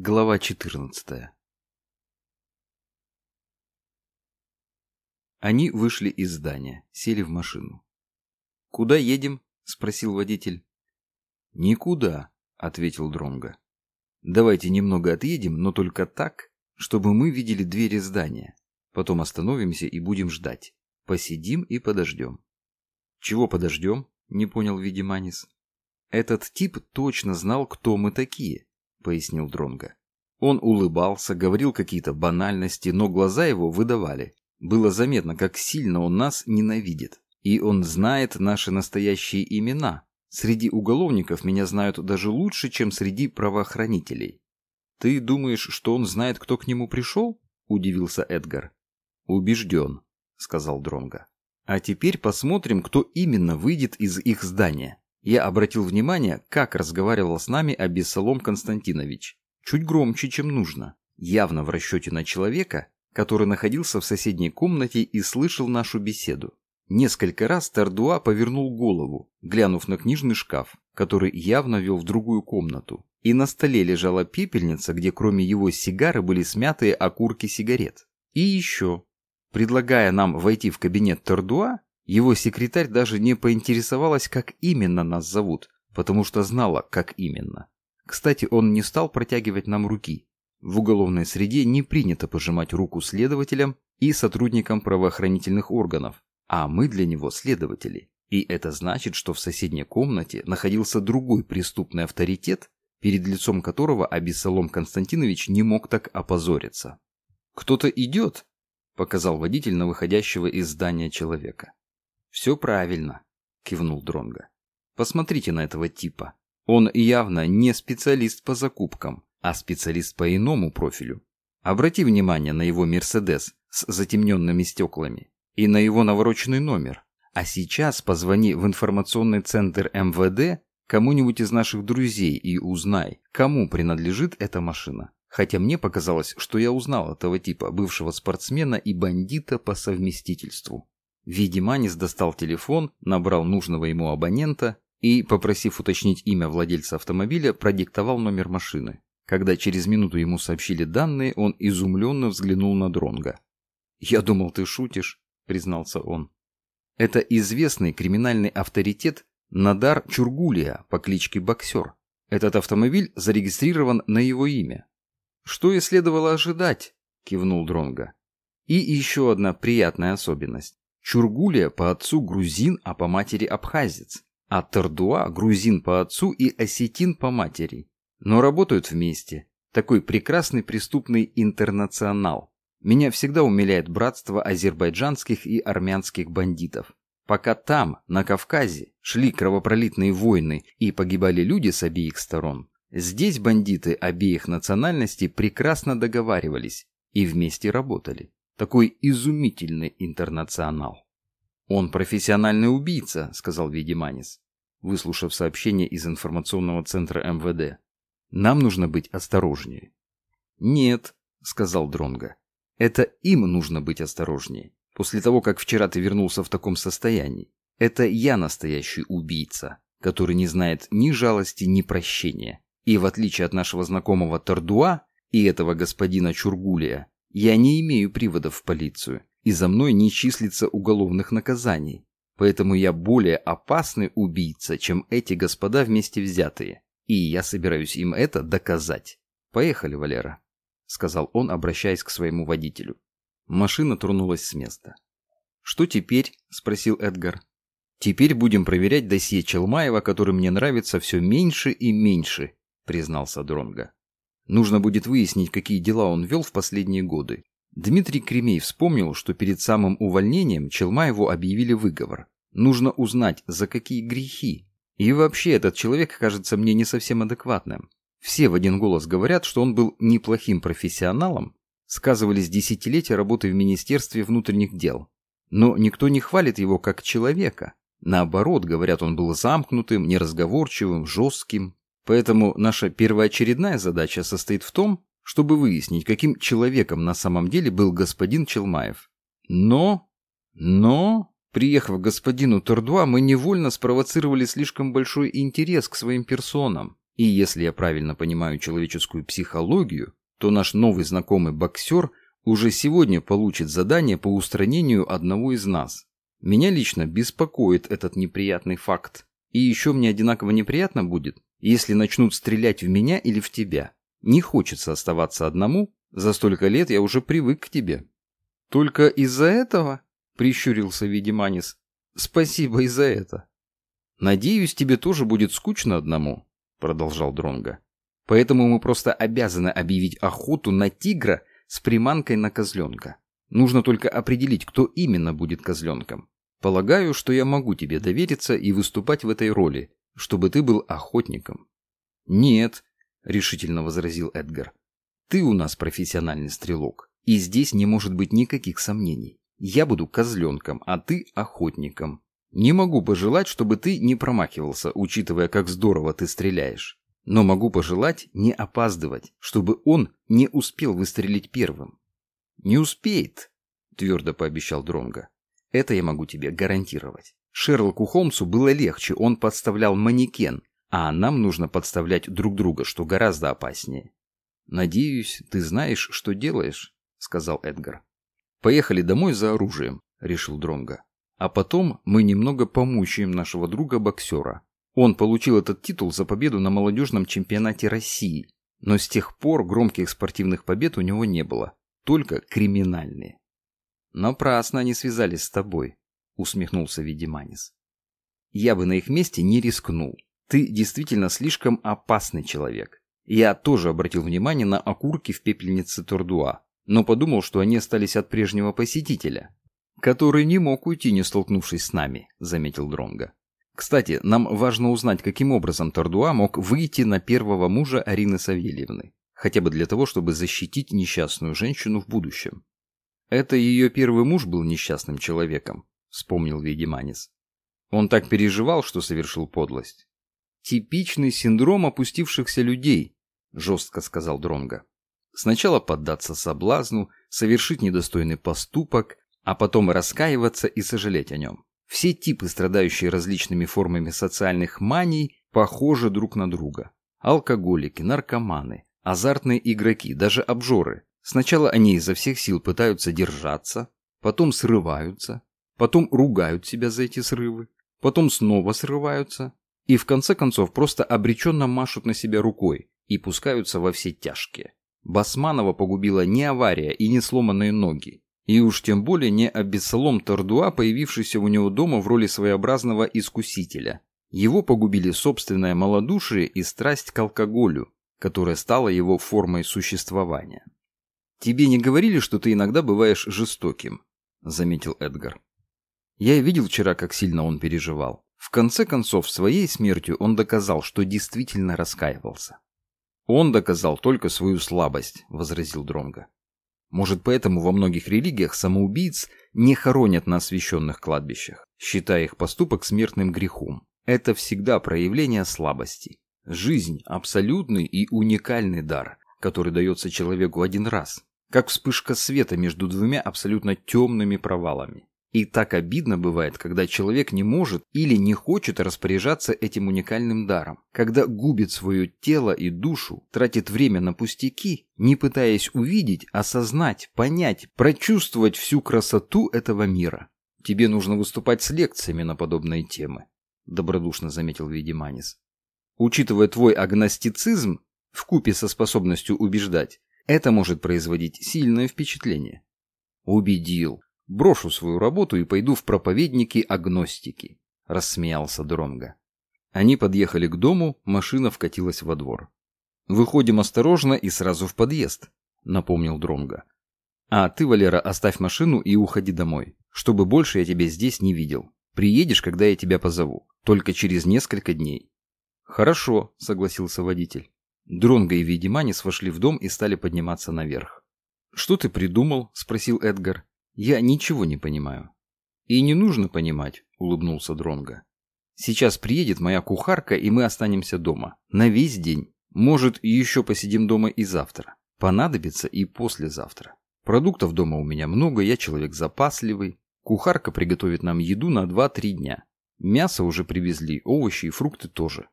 Глава 14 Они вышли из здания, сели в машину. «Куда едем?» – спросил водитель. «Никуда», – ответил Дронго. «Давайте немного отъедем, но только так, чтобы мы видели двери здания. Потом остановимся и будем ждать. Посидим и подождем». «Чего подождем?» – не понял Видиманис. «Этот тип точно знал, кто мы такие», — пояснил Дронга. Он улыбался, говорил какие-то банальности, но глаза его выдавали. Было заметно, как сильно он нас ненавидит. И он знает наши настоящие имена. Среди уголовников меня знают даже лучше, чем среди правоохранителей. «Ты думаешь, что он знает, кто к нему пришел?» – удивился Эдгар. «Убежден», – сказал Дронга. «А теперь посмотрим, кто именно выйдет из их здания». Я обратил внимание, как разговаривал с нами Абиссалом Константинович. Чуть громче, чем нужно. Явно в расчете на человека, который находился в соседней комнате и слышал нашу беседу. Несколько раз Тардуа повернул голову, глянув на книжный шкаф, который явно вел в другую комнату. И на столе лежала пепельница, где кроме его сигары были смятые окурки сигарет. И еще. Предлагая нам войти в кабинет Тардуа, его секретарь даже не поинтересовалась, как именно нас зовут, потому что знала, как именно. Кстати, он не стал протягивать нам руки. В уголовной среде не принято пожимать руку следователям и сотрудникам правоохранительных органов, а мы для него следователи. И это значит, что в соседней комнате находился другой преступный авторитет, перед лицом которого Абиссалом Константинович не мог так опозориться. «Кто-то идет», — показал водитель на выходящего из здания человека. «Все правильно», — кивнул Дронга. «Посмотрите на этого типа. Он явно не специалист по закупкам, а специалист по иному профилю. Обрати внимание на его «Мерседес» с затемненными стеклами и на его навороченный номер. А сейчас позвони в информационный центр МВД кому-нибудь из наших друзей и узнай, кому принадлежит эта машина. Хотя мне показалось, что я узнал этого типа, бывшего спортсмена и бандита по совместительству. Видиманис достал телефон, набрал нужного ему абонента и, попросив уточнить имя владельца автомобиля, продиктовал номер машины. Когда через минуту ему сообщили данные, он изумленно взглянул на Дронга. «Я думал, ты шутишь», — признался он. «Это известный криминальный авторитет Надар Чургулия по кличке Боксер. Этот автомобиль зарегистрирован на его имя». «Что и следовало ожидать», — кивнул Дронга. «И еще одна приятная особенность. Чургулия по отцу грузин, а по матери абхазец. А Тардуа грузин по отцу и осетин по матери. Но работают вместе. Такой прекрасный преступный интернационал. Меня всегда умиляет братство азербайджанских и армянских бандитов. Пока там, на Кавказе, шли кровопролитные войны и погибали люди с обеих сторон, здесь бандиты обеих национальностей прекрасно договаривались и вместе работали. Такой изумительный интернационал. «Он профессиональный убийца», — сказал Видиманис, выслушав сообщение из информационного центра МВД. «Нам нужно быть осторожнее». «Нет», — сказал Дронга. «Это им нужно быть осторожнее. После того, как вчера ты вернулся в таком состоянии. Это я настоящий убийца, который не знает ни жалости, ни прощения. И в отличие от нашего знакомого Тардуа и этого господина Чургулия, я не имею приводов в полицию, и за мной не числится уголовных наказаний. Поэтому я более опасный убийца, чем эти господа вместе взятые. И я собираюсь им это доказать. Поехали, Валера, сказал он, обращаясь к своему водителю. Машина тронулась с места. Что теперь? спросил Эдгар. Теперь будем проверять досье Челмаева, который мне нравится все меньше и меньше, признался Дронга. Нужно будет выяснить, какие дела он вел в последние годы. Дмитрий Кремей вспомнил, что перед самым увольнением Челмаеву объявили выговор. Нужно узнать, за какие грехи. И вообще этот человек кажется мне не совсем адекватным. Все в один голос говорят, что он был неплохим профессионалом, сказывались десятилетия работы в Министерстве внутренних дел. Но никто не хвалит его как человека. Наоборот, говорят, он был замкнутым, неразговорчивым, жестким, Поэтому наша первоочередная задача состоит в том, чтобы выяснить, каким человеком на самом деле был господин Челмаев. Но, но, приехав к господину Тордуа, мы невольно спровоцировали слишком большой интерес к своим персонам. И если я правильно понимаю человеческую психологию, то наш новый знакомый боксер уже сегодня получит задание по устранению одного из нас. Меня лично беспокоит этот неприятный факт. И еще мне одинаково неприятно будет, если начнут стрелять в меня или в тебя. Не хочется оставаться одному, за столько лет я уже привык к тебе. Только из-за этого, прищурился Видиманис, спасибо и за это. Надеюсь, тебе тоже будет скучно одному, продолжал Дронга. Поэтому мы просто обязаны объявить охоту на тигра с приманкой на козленка. Нужно только определить, кто именно будет козленком. Полагаю, что я могу тебе довериться и выступать в этой роли, чтобы ты был охотником. Нет, решительно возразил Эдгар. Ты у нас профессиональный стрелок, и здесь не может быть никаких сомнений. Я буду козленком, а ты охотником. Не могу пожелать, чтобы ты не промахивался, учитывая, как здорово ты стреляешь. Но могу пожелать не опаздывать, чтобы он не успел выстрелить первым. Не успеет, твердо пообещал Дронга. Это я могу тебе гарантировать. Шерлоку Холмсу было легче, он подставлял манекен, а нам нужно подставлять друг друга, что гораздо опаснее. «Надеюсь, ты знаешь, что делаешь», — сказал Эдгар. «Поехали домой за оружием», — решил Дронга. «А потом мы немного помучаем нашего друга-боксера. Он получил этот титул за победу на молодежном чемпионате России, но с тех пор громких спортивных побед у него не было, только криминальные». «Напрасно они связались с тобой», — усмехнулся Видиманис. «Я бы на их месте не рискнул. Ты действительно слишком опасный человек. Я тоже обратил внимание на окурки в пепельнице Тордуа, но подумал, что они остались от прежнего посетителя, который не мог уйти, не столкнувшись с нами, заметил Дронга. Кстати, нам важно узнать, каким образом Тордуа мог выйти на первого мужа Арины Савельевны, хотя бы для того, чтобы защитить несчастную женщину в будущем. Это ее первый муж был несчастным человеком, вспомнил Ведиманис. Он так переживал, что совершил подлость. Типичный синдром опустившихся людей, жестко сказал Дронга. Сначала поддаться соблазну, совершить недостойный поступок, а потом раскаиваться и сожалеть о нем. Все типы, страдающие различными формами социальных маний, похожи друг на друга. Алкоголики, наркоманы, азартные игроки, даже обжоры. Сначала они изо всех сил пытаются держаться, потом срываются, потом ругают себя за эти срывы, потом снова срываются, и в конце концов просто обреченно машут на себя рукой и пускаются во все тяжкие. Басманова погубила не авария и не сломанные ноги, и уж тем более не Абессалом Тордуа, появившийся у него дома в роли своеобразного искусителя. Его погубили собственное малодушие и страсть к алкоголю, которая стала его формой существования. «Тебе не говорили, что ты иногда бываешь жестоким?» – заметил Эдгар. «Я видел вчера, как сильно он переживал. В конце концов, своей смертью он доказал, что действительно раскаивался. Он доказал только свою слабость, возразил Дронга. Может, поэтому во многих религиях самоубийц не хоронят на освященных кладбищах, считая их поступок смертным грехом. Это всегда проявление слабости. Жизнь – абсолютный и уникальный дар, который дается человеку один раз, как вспышка света между двумя абсолютно темными провалами. И так обидно бывает, когда человек не может или не хочет распоряжаться этим уникальным даром, когда губит свое тело и душу, тратит время на пустяки, не пытаясь увидеть, осознать, понять, прочувствовать всю красоту этого мира. Тебе нужно выступать с лекциями на подобные темы, добродушно заметил Видиманис. Учитывая твой агностицизм, в купе со способностью убеждать, это может производить сильное впечатление. Убедил, Брошу свою работу и пойду в проповедники агностики, рассмеялся Дронга. Они подъехали к дому, машина вкатилась во двор. Выходим осторожно и сразу в подъезд, напомнил Дронга. А ты, Валера, оставь машину и уходи домой, чтобы больше я тебя здесь не видел. Приедешь, когда я тебя позову, только через несколько дней. Хорошо, согласился водитель. Дронга и Видиманис вошли в дом и стали подниматься наверх. «Что ты придумал?» – спросил Эдгар. Я ничего не понимаю. И не нужно понимать, улыбнулся Дронга. Сейчас приедет моя кухарка, и мы останемся дома. На весь день. Может, еще посидим дома и завтра. Понадобится и послезавтра. Продуктов дома у меня много, я человек запасливый. Кухарка приготовит нам еду на 2-3 дня. Мясо уже привезли, овощи и фрукты тоже.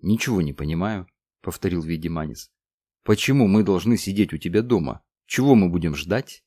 Ничего не понимаю. — повторил Ведиманис. «Почему мы должны сидеть у тебя дома? Чего мы будем ждать?»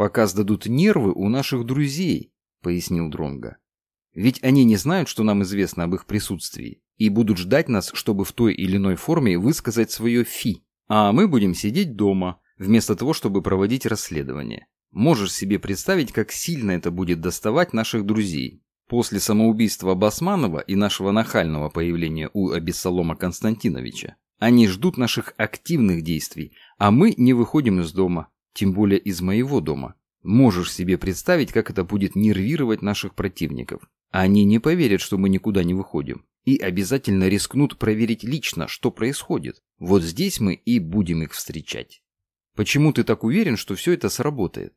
«Пока сдадут нервы у наших друзей», — пояснил Дронга. «Ведь они не знают, что нам известно об их присутствии, и будут ждать нас, чтобы в той или иной форме высказать свое «фи». А мы будем сидеть дома, вместо того, чтобы проводить расследование. Можешь себе представить, как сильно это будет доставать наших друзей. После самоубийства Басманова и нашего нахального появления у Абиссалома Константиновича они ждут наших активных действий, а мы не выходим из дома, тем более из моего дома. Можешь себе представить, как это будет нервировать наших противников. Они не поверят, что мы никуда не выходим. И обязательно рискнут проверить лично, что происходит. Вот здесь мы и будем их встречать. Почему ты так уверен, что все это сработает?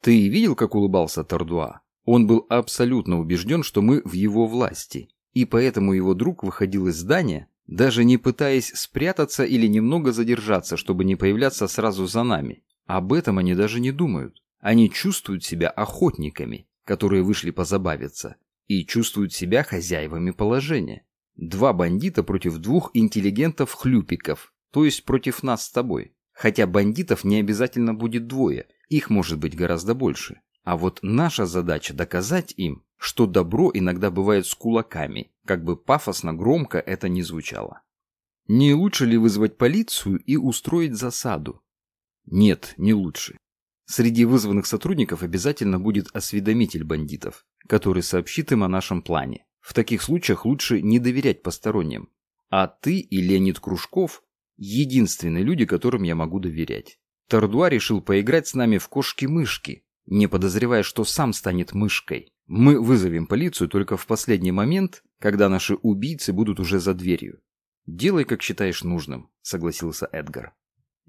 Ты видел, как улыбался Тордуа? Он был абсолютно убежден, что мы в его власти. И поэтому его друг выходил из здания, даже не пытаясь спрятаться или немного задержаться, чтобы не появляться сразу за нами. Об этом они даже не думают. Они чувствуют себя охотниками, которые вышли позабавиться, и чувствуют себя хозяевами положения. Два бандита против двух интеллигентов-хлюпиков, то есть против нас с тобой. Хотя бандитов не обязательно будет двое, их может быть гораздо больше. А вот наша задача доказать им, что добро иногда бывает с кулаками, как бы пафосно громко это ни звучало. Не лучше ли вызвать полицию и устроить засаду? Нет, не лучше. Среди вызванных сотрудников обязательно будет осведомитель бандитов, который сообщит им о нашем плане. В таких случаях лучше не доверять посторонним. А ты и Леонид Кружков – единственные люди, которым я могу доверять. Тардуа решил поиграть с нами в кошки-мышки, не подозревая, что сам станет мышкой. Мы вызовем полицию только в последний момент, когда наши убийцы будут уже за дверью. «Делай, как считаешь нужным», — согласился Эдгар.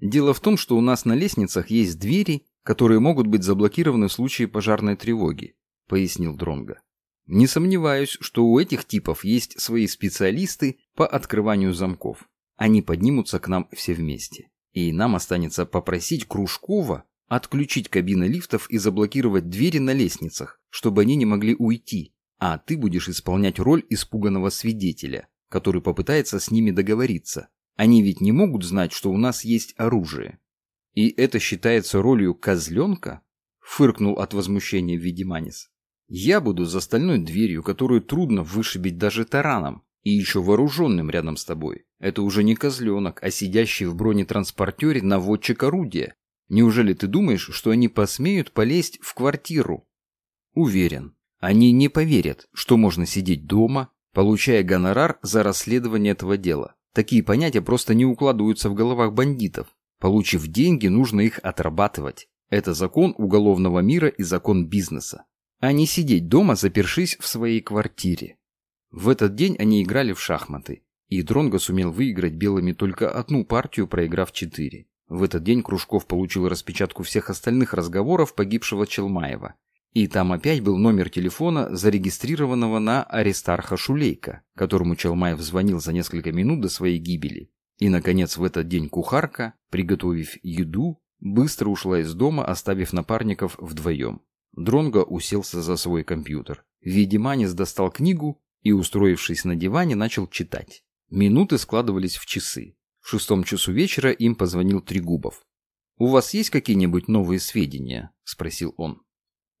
«Дело в том, что у нас на лестницах есть двери, которые могут быть заблокированы в случае пожарной тревоги», — пояснил Дронга. «Не сомневаюсь, что у этих типов есть свои специалисты по открыванию замков. Они поднимутся к нам все вместе. И нам останется попросить Кружкова отключить кабины лифтов и заблокировать двери на лестницах, чтобы они не могли уйти, а ты будешь исполнять роль испуганного свидетеля, который попытается с ними договориться. Они ведь не могут знать, что у нас есть оружие. И это считается ролью козленка? Фыркнул от возмущения Видиманис. Я буду за стальной дверью, которую трудно вышибить даже тараном, и еще вооруженным рядом с тобой. Это уже не козленок, а сидящий в бронетранспортере наводчик орудия, Неужели ты думаешь, что они посмеют полезть в квартиру? Уверен, они не поверят, что можно сидеть дома, получая гонорар за расследование этого дела. Такие понятия просто не укладываются в головах бандитов. Получив деньги, нужно их отрабатывать. Это закон уголовного мира и закон бизнеса. А не сидеть дома, запершись в своей квартире. В этот день они играли в шахматы, и Дронго сумел выиграть белыми только одну партию, проиграв четыре. В этот день Кружков получил распечатку всех остальных разговоров погибшего Челмаева. И там опять был номер телефона, зарегистрированного на Аристарха Шулейка, которому Челмаев звонил за несколько минут до своей гибели. И, наконец, в этот день кухарка, приготовив еду, быстро ушла из дома, оставив напарников вдвоем. Дронго уселся за свой компьютер. Видиманис достал книгу и, устроившись на диване, начал читать. Минуты складывались в часы. В шестом часу вечера им позвонил Трегубов. «У вас есть какие-нибудь новые сведения?» – спросил он.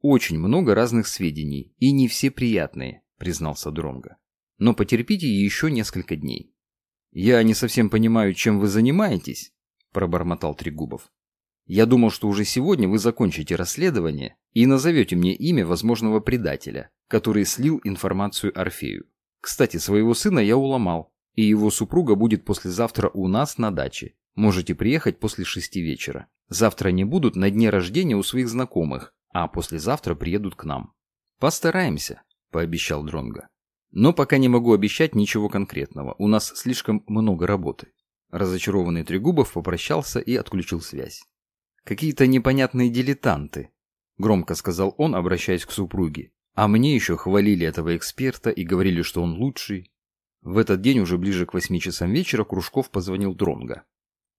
«Очень много разных сведений, и не все приятные», – признался Дронго. «Но потерпите еще несколько дней». «Я не совсем понимаю, чем вы занимаетесь», – пробормотал Трегубов. «Я думал, что уже сегодня вы закончите расследование и назовете мне имя возможного предателя, который слил информацию Орфею. Кстати, своего сына я уломал, и его супруга будет послезавтра у нас на даче. Можете приехать после шести вечера. Завтра они будут на дне рождения у своих знакомых, а послезавтра приедут к нам. Постараемся, пообещал Дронга. Но пока не могу обещать ничего конкретного. У нас слишком много работы. Разочарованный Трегубов попрощался и отключил связь. Какие-то непонятные дилетанты, громко сказал он, обращаясь к супруге. А мне еще хвалили этого эксперта и говорили, что он лучший. В этот день, уже ближе к восьми часам вечера, Кружков позвонил Дронга.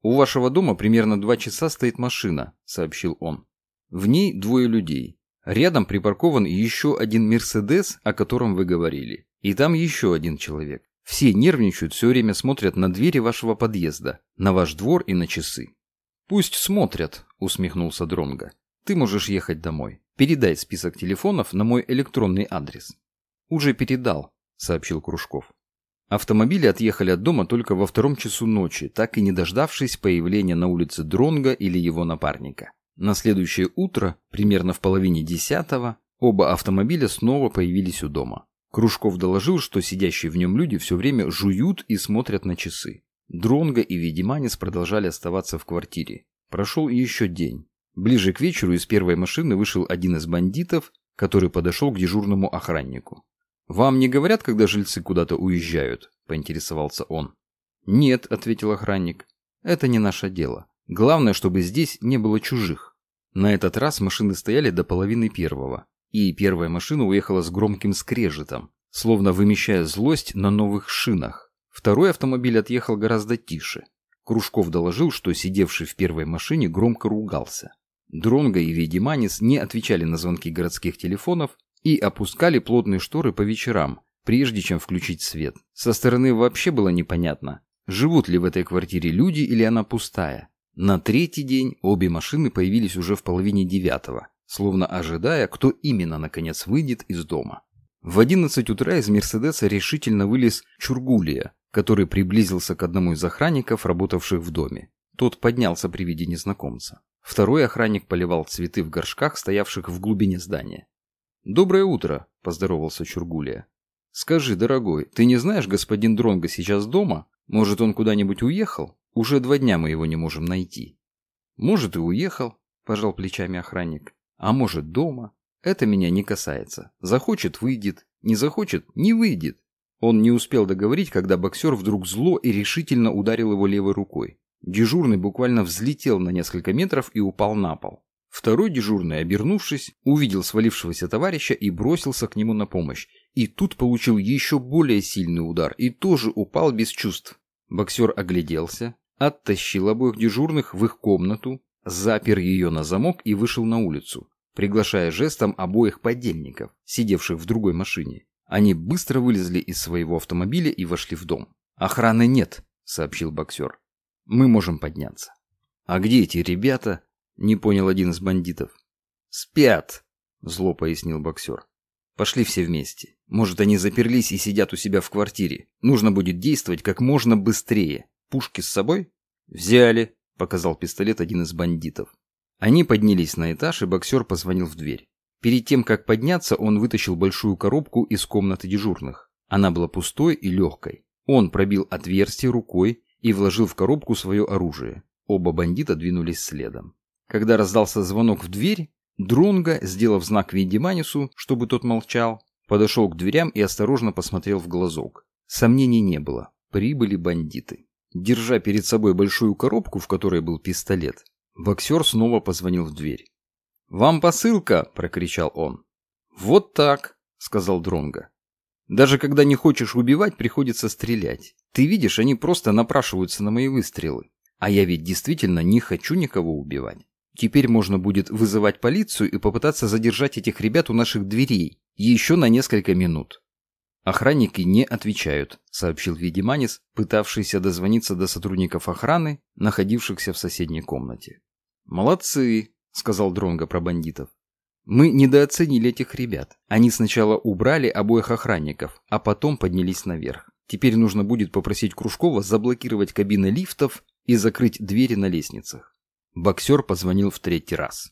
«У вашего дома примерно два часа стоит машина», — сообщил он. «В ней двое людей. Рядом припаркован еще один «Мерседес», о котором вы говорили. И там еще один человек. Все нервничают, все время смотрят на двери вашего подъезда, на ваш двор и на часы. Пусть смотрят, усмехнулся Дронга. Ты можешь ехать домой. Передай список телефонов на мой электронный адрес. Уже передал, сообщил Кружков. Автомобили отъехали от дома только во втором часу ночи, так и не дождавшись появления на улице Дронга или его напарника. На следующее утро, примерно в половине десятого, оба автомобиля снова появились у дома. Кружков доложил, что сидящие в нем люди все время жуют и смотрят на часы. Дронго и Ведиманис продолжали оставаться в квартире. Прошел еще день. Ближе к вечеру из первой машины вышел один из бандитов, который подошел к дежурному охраннику. «Вам не говорят, когда жильцы куда-то уезжают?» – поинтересовался он. «Нет», – ответил охранник. «Это не наше дело. Главное, чтобы здесь не было чужих». На этот раз машины стояли до половины первого и первая машина уехала с громким скрежетом, словно вымещая злость на новых шинах. Второй автомобиль отъехал гораздо тише. Кружков доложил, что сидевший в первой машине громко ругался. Дронго и Ведиманис не отвечали на звонки городских телефонов и опускали плотные шторы по вечерам, прежде чем включить свет. Со стороны вообще было непонятно, живут ли в этой квартире люди или она пустая. На третий день обе машины появились уже в половине девятого словно ожидая, кто именно наконец выйдет из дома. В 11 утра из Мерседеса решительно вылез Чургулия, который приблизился к одному из охранников, работавших в доме. Тот поднялся при виде незнакомца. Второй охранник поливал цветы в горшках, стоявших в глубине здания. «Доброе утро», – поздоровался Чургулия. «Скажи, дорогой, ты не знаешь, господин Дронго сейчас дома? Может, он куда-нибудь уехал? Уже два дня мы его не можем найти». «Может, и уехал», – пожал плечами охранник. А может, дома? Это меня не касается. Захочет – выйдет. Не захочет – не выйдет. Он не успел договорить, когда боксер вдруг зло и решительно ударил его левой рукой. Дежурный буквально взлетел на несколько метров и упал на пол. Второй дежурный, обернувшись, увидел свалившегося товарища и бросился к нему на помощь. И тут получил еще более сильный удар и тоже упал без чувств. Боксер огляделся, оттащил обоих дежурных в их комнату, запер ее на замок и вышел на улицу, приглашая жестом обоих подельников, сидевших в другой машине. Они быстро вылезли из своего автомобиля и вошли в дом. «Охраны нет», — сообщил боксер. «Мы можем подняться». «А где эти ребята?» — не понял один из бандитов. «Спят», — зло пояснил боксер. «Пошли все вместе. Может, они заперлись и сидят у себя в квартире. Нужно будет действовать как можно быстрее. Пушки с собой?» «Взяли», показал пистолет один из бандитов. Они поднялись на этаж, и боксер позвонил в дверь. Перед тем, как подняться, он вытащил большую коробку из комнаты дежурных. Она была пустой и легкой. Он пробил отверстие рукой и вложил в коробку свое оружие. Оба бандита двинулись следом. Когда раздался звонок в дверь, Дронго, сделав знак Виндиманису, чтобы тот молчал, подошел к дверям и осторожно посмотрел в глазок. Сомнений не было. Прибыли бандиты. Держа перед собой большую коробку, в которой был пистолет, боксер снова позвонил в дверь. «Вам посылка!» – прокричал он. «Вот так!» – сказал Дронго. «Даже когда не хочешь убивать, приходится стрелять. Ты видишь, они просто напрашиваются на мои выстрелы. А я ведь действительно не хочу никого убивать. Теперь можно будет вызывать полицию и попытаться задержать этих ребят у наших дверей еще на несколько минут. «Охранники не отвечают», — сообщил Видиманис, пытавшийся дозвониться до сотрудников охраны, находившихся в соседней комнате. «Молодцы», — сказал Дронго про бандитов. «Мы недооценили этих ребят. Они сначала убрали обоих охранников, а потом поднялись наверх. Теперь нужно будет попросить Кружкова заблокировать кабины лифтов и закрыть двери на лестницах». Боксер позвонил в третий раз.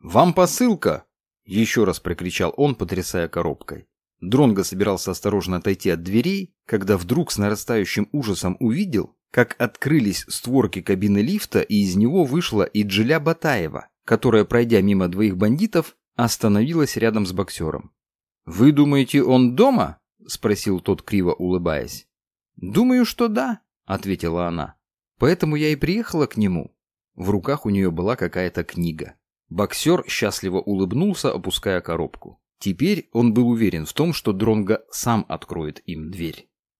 «Вам посылка!» — еще раз прокричал он, потрясая коробкой. Дронго собирался осторожно отойти от дверей, когда вдруг с нарастающим ужасом увидел, как открылись створки кабины лифта, и из него вышла Иджиля Батаева, которая, пройдя мимо двоих бандитов, остановилась рядом с боксером. «Вы думаете, он дома?» – спросил тот, криво улыбаясь. «Думаю, что да», – ответила она. «Поэтому я и приехала к нему». В руках у нее была какая-то книга. Боксер счастливо улыбнулся, опуская коробку. Теперь он был уверен в том, что Дронго сам откроет им дверь.